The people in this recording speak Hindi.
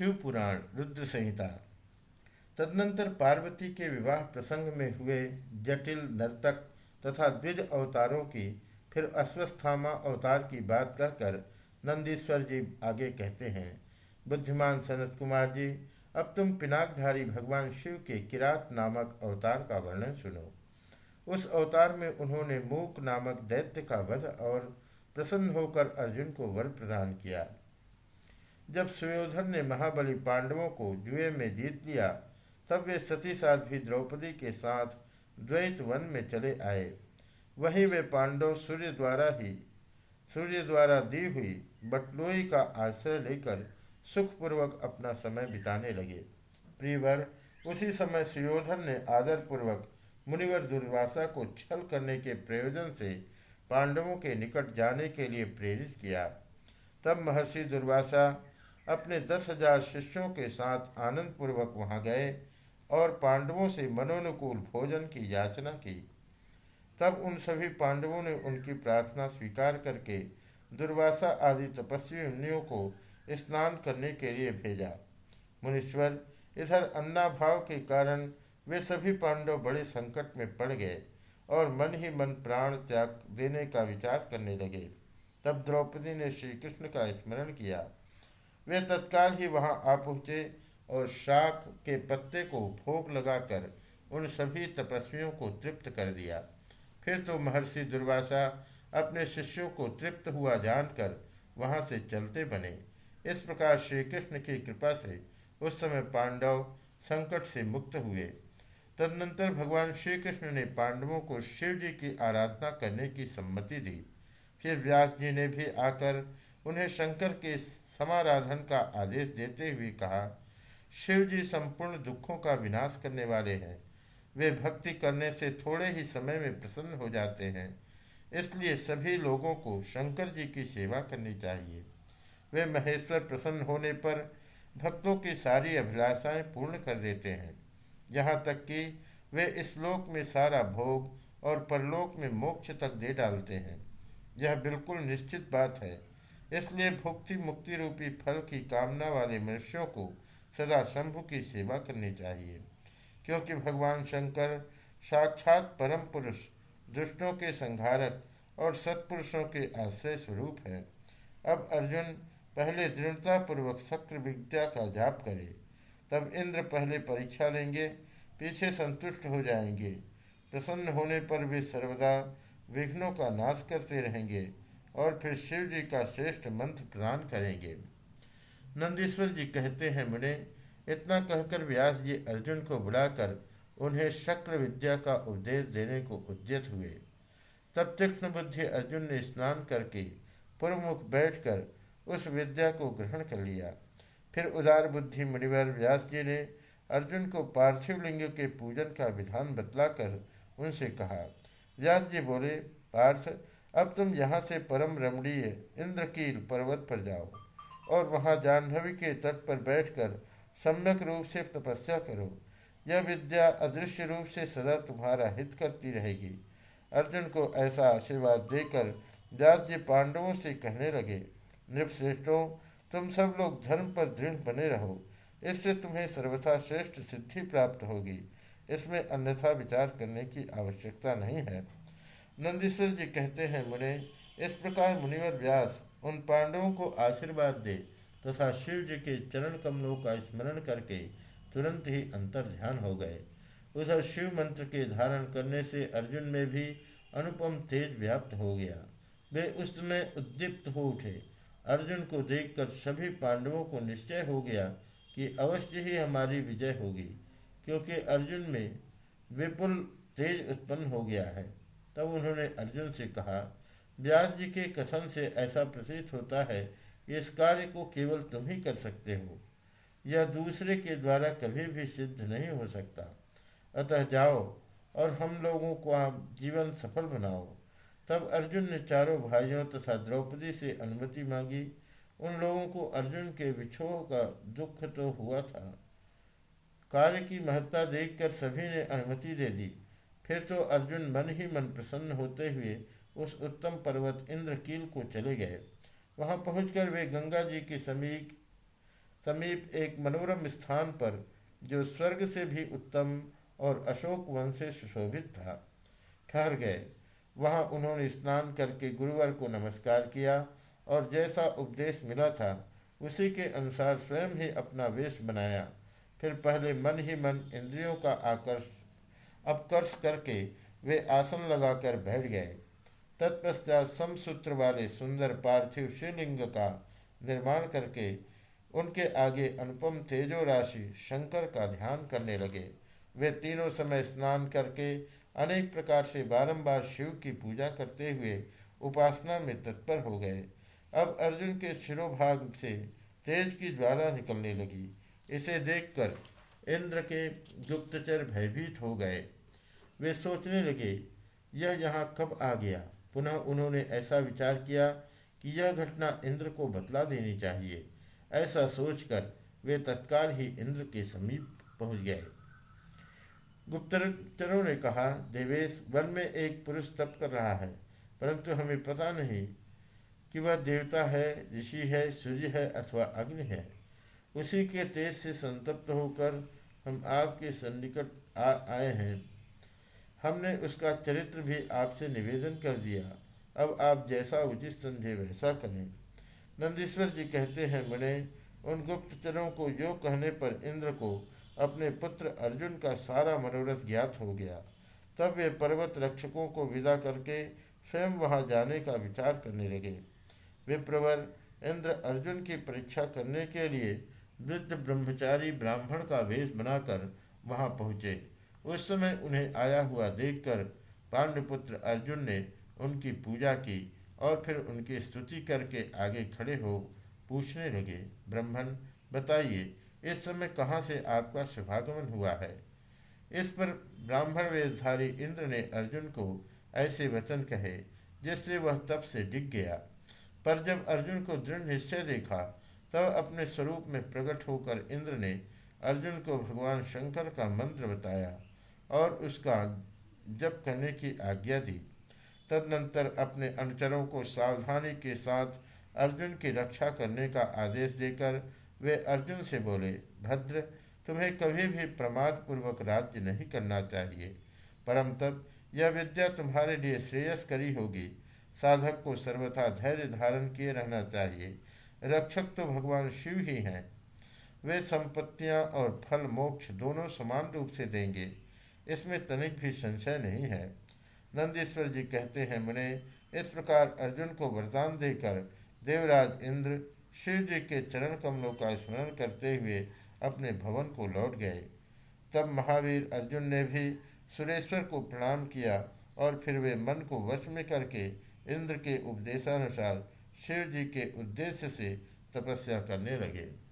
शिव पुराण रुद्र संहिता। तदनंतर पार्वती के विवाह प्रसंग में हुए जटिल नर्तक तथा द्विज अवतारों की फिर अश्वस्थामा अवतार की बात कहकर नंदीश्वर जी आगे कहते हैं, बुद्धिमान सनत कुमार जी, अब तुम पिनाकधारी भगवान शिव के किरात नामक अवतार का वर्णन सुनो। उस अवतार में उन्होंने मूक नामक दैत्य का वध और प्रसन्न होकर अर्जुन को वर प्रदान किया। जब सुयोधन ने महाबली पांडवों को जुए में जीत लिया, तब वे सती साध्वी द्रौपदी के साथ द्वैत वन में चले आए। वहीं वे पांडव सूर्य द्वारा ही, सूर्य द्वारा दी हुई बटलोई का आश्रय लेकर सुखपूर्वक अपना समय बिताने लगे। प्रियवर, उसी समय सुयोधन ने आदरपूर्वक मुनिवर दुर्वासा को छल करने के प्रयोजन से पांडवों के निकट जाने के लिए प्रेरित किया। तब महर्षि दुर्वासा अपने दस हज़ार शिष्यों के साथ आनंद पूर्वक वहाँ गए और पांडवों से मनोनुकूल भोजन की याचना की। तब उन सभी पांडवों ने उनकी प्रार्थना स्वीकार करके दुर्वासा आदि तपस्वी मुनियों को स्नान करने के लिए भेजा। मुनीश्वर, इधर अन्ना भाव के कारण वे सभी पांडव बड़े संकट में पड़ गए और मन ही मन प्राण त्याग देने का विचार करने लगे। तब द्रौपदी ने श्री कृष्ण का स्मरण किया। वे तत्काल ही वहाँ आ पहुँचे और शाख के पत्ते को भोग लगाकर उन सभी तपस्वियों को तृप्त कर दिया। फिर तो महर्षि दुर्वासा अपने शिष्यों को तृप्त हुआ जानकर वहाँ से चलते बने। इस प्रकार श्री कृष्ण की कृपा से उस समय पांडव संकट से मुक्त हुए। तदनंतर भगवान श्री कृष्ण ने पांडवों को शिव जी की आराधना करने की सम्मति दी। फिर व्यास जी ने भी आकर उन्हें शंकर के समाराधन का आदेश देते हुए कहा, शिव जी संपूर्ण दुखों का विनाश करने वाले हैं। वे भक्ति करने से थोड़े ही समय में प्रसन्न हो जाते हैं। इसलिए सभी लोगों को शंकर जी की सेवा करनी चाहिए। वे महेश्वर प्रसन्न होने पर भक्तों की सारी अभिलाषाएँ पूर्ण कर देते हैं। यहाँ तक कि वे इस लोक में सारा भोग और परलोक में मोक्ष तक दे डालते हैं। यह बिल्कुल निश्चित बात है। इसलिए भुक्ति मुक्ति रूपी फल की कामना वाले मनुष्यों को सदा शंभु की सेवा करनी चाहिए। क्योंकि भगवान शंकर साक्षात परम पुरुष, दुष्टों के संहारक और सत्पुरुषों के आश्रय स्वरूप है। अब अर्जुन पहले दृढ़तापूर्वक शक्र विद्या का जाप करे, तब इंद्र पहले परीक्षा लेंगे, पीछे संतुष्ट हो जाएँगे। प्रसन्न होने पर वे सर्वदा विघ्नों का नाश करते रहेंगे। और फिर शिव जी का श्रेष्ठ मंत्र प्रदान करेंगे। नंदीश्वर जी कहते हैं, मुने, इतना कहकर व्यास जी अर्जुन को बुलाकर उन्हें शक्र विद्या का उपदेश देने को उद्यत हुए। तब तीक्ष्ण बुद्धि अर्जुन ने स्नान करके पूर्वमुख बैठकर उस विद्या को ग्रहण कर लिया। फिर उदार बुद्धि मुनिवर व्यास जी ने अर्जुन को पार्थिव लिंग के पूजन का विधान बतलाकर उनसे कहा। व्यास जी बोले, पार्थ अब तुम यहाँ से परम रमणीय इंद्रकील पर्वत पर जाओ और वहाँ जाह्नवी के तट पर बैठकर सम्यक रूप से तपस्या करो। यह विद्या अदृश्य रूप से सदा तुम्हारा हित करती रहेगी। अर्जुन को ऐसा आशीर्वाद देकर व्यास जी पांडवों से कहने लगे, नृपश्रेष्ठों, तुम सब लोग धर्म पर दृढ़ बने रहो। इससे तुम्हें सर्वथा श्रेष्ठ सिद्धि प्राप्त होगी। इसमें अन्यथा विचार करने की आवश्यकता नहीं है। नंदीश्वर जी कहते हैं, मुने, इस प्रकार मुनिवर व्यास उन पांडवों को आशीर्वाद दे तथा शिव जी के चरण कमलों का स्मरण करके तुरंत ही अंतर ध्यान हो गए। उधर शिव मंत्र के धारण करने से अर्जुन में भी अनुपम तेज व्याप्त हो गया। वे उस समय उद्दीप्त हो उठे। अर्जुन को देखकर सभी पांडवों को निश्चय हो गया कि अवश्य ही हमारी विजय होगी, क्योंकि अर्जुन में विपुल तेज उत्पन्न हो गया है। तब उन्होंने अर्जुन से कहा, व्यास जी के कथन से ऐसा प्रतीत होता है कि इस कार्य को केवल तुम ही कर सकते हो। यह दूसरे के द्वारा कभी भी सिद्ध नहीं हो सकता। अतः जाओ और हम लोगों को आप जीवन सफल बनाओ। तब अर्जुन ने चारों भाइयों तथा द्रौपदी से अनुमति मांगी। उन लोगों को अर्जुन के विछोह का दुख तो हुआ था। कार्य की महत्ता देखकर सभी ने अनुमति दे दी। फिर तो अर्जुन मन ही मन प्रसन्न होते हुए उस उत्तम पर्वत इंद्रकील को चले गए। वहाँ पहुंचकर वे गंगा जी के समीप समीप एक मनोरम स्थान पर, जो स्वर्ग से भी उत्तम और अशोक वन से सुशोभित था, ठहर गए। वहाँ उन्होंने स्नान करके गुरुवर को नमस्कार किया और जैसा उपदेश मिला था, उसी के अनुसार स्वयं ही अपना वेश बनाया। फिर पहले मन ही मन इंद्रियों का आकर्ष अपकर्ष करके वे आसन लगाकर बैठ गए। तत्पश्चात समसूत्र वाले सुंदर पार्थिव शिवलिंग का निर्माण करके उनके आगे अनुपम तेजो राशि शंकर का ध्यान करने लगे। वे तीनों समय स्नान करके अनेक प्रकार से बारंबार शिव की पूजा करते हुए उपासना में तत्पर हो गए। अब अर्जुन के शिरोभाग से तेज की ज्वाला निकलने लगी। इसे देखकर इंद्र के गुप्तचर भयभीत हो गए। वे सोचने लगे, यह यहाँ कब आ गया? पुनः उन्होंने ऐसा विचार किया कि यह घटना इंद्र को बतला देनी चाहिए। ऐसा सोचकर वे तत्काल ही इंद्र के समीप पहुँच गए। गुप्तचरों ने कहा, देवेश, वन में एक पुरुष तप कर रहा है, परंतु हमें पता नहीं कि वह देवता है, ऋषि है, सूर्य है अथवा अग्नि है। उसी के तेज से संतप्त होकर हम आपके सन्निकट आए हैं। हमने उसका चरित्र भी आपसे निवेदन कर दिया। अब आप जैसा उचित समझे वैसा करें। नंदीश्वर जी कहते हैं मुने उन गुप्तचरों को यो कहने पर इंद्र को अपने पुत्र अर्जुन का सारा मनोरथ ज्ञात हो गया, तब वे पर्वत रक्षकों को विदा करके स्वयं वहाँ जाने का विचार करने लगे। विप्रवर, इंद्र अर्जुन की परीक्षा करने के लिए वृद्ध ब्रह्मचारी ब्राह्मण का वेश बनाकर वहाँ पहुँचे। उस समय उन्हें आया हुआ देखकर पांडुपुत्र अर्जुन ने उनकी पूजा की और फिर उनकी स्तुति करके आगे खड़े हो पूछने लगे ब्राह्मण बताइए, इस समय कहाँ से आपका शुभागमन हुआ है? इस पर ब्राह्मण वेशधारी इंद्र ने अर्जुन को ऐसे वचन कहे, जिससे वह तप से डिग गया। पर जब अर्जुन को दृढ़ निश्चय देखा तब अपने स्वरूप में प्रकट होकर इंद्र ने अर्जुन को भगवान शंकर का मंत्र बताया और उसका जप करने की आज्ञा दी। तदनंतर अपने अनुचरों को सावधानी के साथ अर्जुन की रक्षा करने का आदेश देकर वे अर्जुन से बोले, भद्र, तुम्हें कभी भी प्रमाद पूर्वक राज्य नहीं करना चाहिए। परम तब यह विद्या तुम्हारे लिए श्रेयस्करी होगी। साधक को सर्वथा धैर्य धारण किए रहना चाहिए। रक्षक तो भगवान शिव ही हैं। वे संपत्तियाँ और फल मोक्ष दोनों समान रूप से देंगे। इसमें तनिक भी संशय नहीं है। नंदीश्वर जी कहते हैं, मुने, इस प्रकार अर्जुन को वरदान देकर देवराज इंद्र शिव जी के चरण कमलों का स्मरण करते हुए अपने भवन को लौट गए। तब महावीर अर्जुन ने भी सुरेश्वर को प्रणाम किया और फिर वे मन को वश में करके इंद्र के उपदेशानुसार शिव जी के उद्देश्य से तपस्या करने लगे।